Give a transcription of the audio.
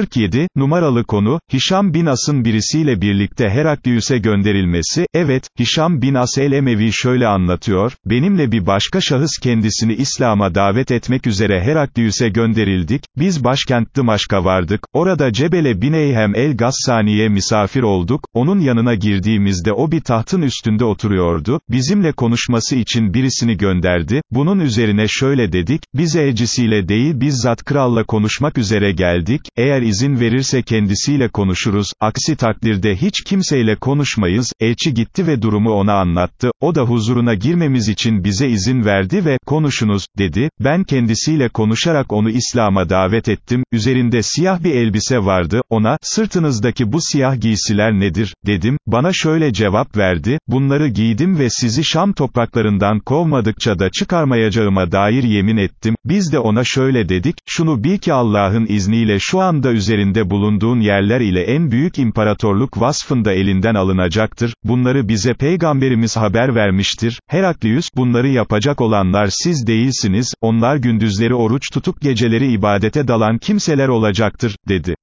47, numaralı konu, Hişam bin As'ın birisiyle birlikte Heraklius'e gönderilmesi, evet, Hişam bin As el-Emevi şöyle anlatıyor, benimle bir başka şahıs kendisini İslam'a davet etmek üzere Heraklius'e gönderildik, biz başkent Dımaşk'a vardık, orada Cebele bin Eyhem el-Gassani'ye misafir olduk, onun yanına girdiğimizde o bir tahtın üstünde oturuyordu, bizimle konuşması için birisini gönderdi, bunun üzerine şöyle dedik, biz elcisiyle değil bizzat kralla konuşmak üzere geldik, eğer izin verirse kendisiyle konuşuruz, aksi takdirde hiç kimseyle konuşmayız, elçi gitti ve durumu ona anlattı, o da huzuruna girmemiz için bize izin verdi ve, konuşunuz, dedi, ben kendisiyle konuşarak onu İslam'a davet ettim, üzerinde siyah bir elbise vardı, ona, sırtınızdaki bu siyah giysiler nedir, dedim, bana şöyle cevap verdi, bunları giydim ve sizi Şam topraklarından kovmadıkça da çıkarmayacağıma dair yemin ettim, biz de ona şöyle dedik, şunu bil ki Allah'ın izniyle şu anda üzerinde bulunduğun yerler ile en büyük imparatorluk vasfında elinden alınacaktır, bunları bize Peygamberimiz haber vermiştir, Heraklius, bunları yapacak olanlar siz değilsiniz, onlar gündüzleri oruç tutup geceleri ibadete dalan kimseler olacaktır, dedi.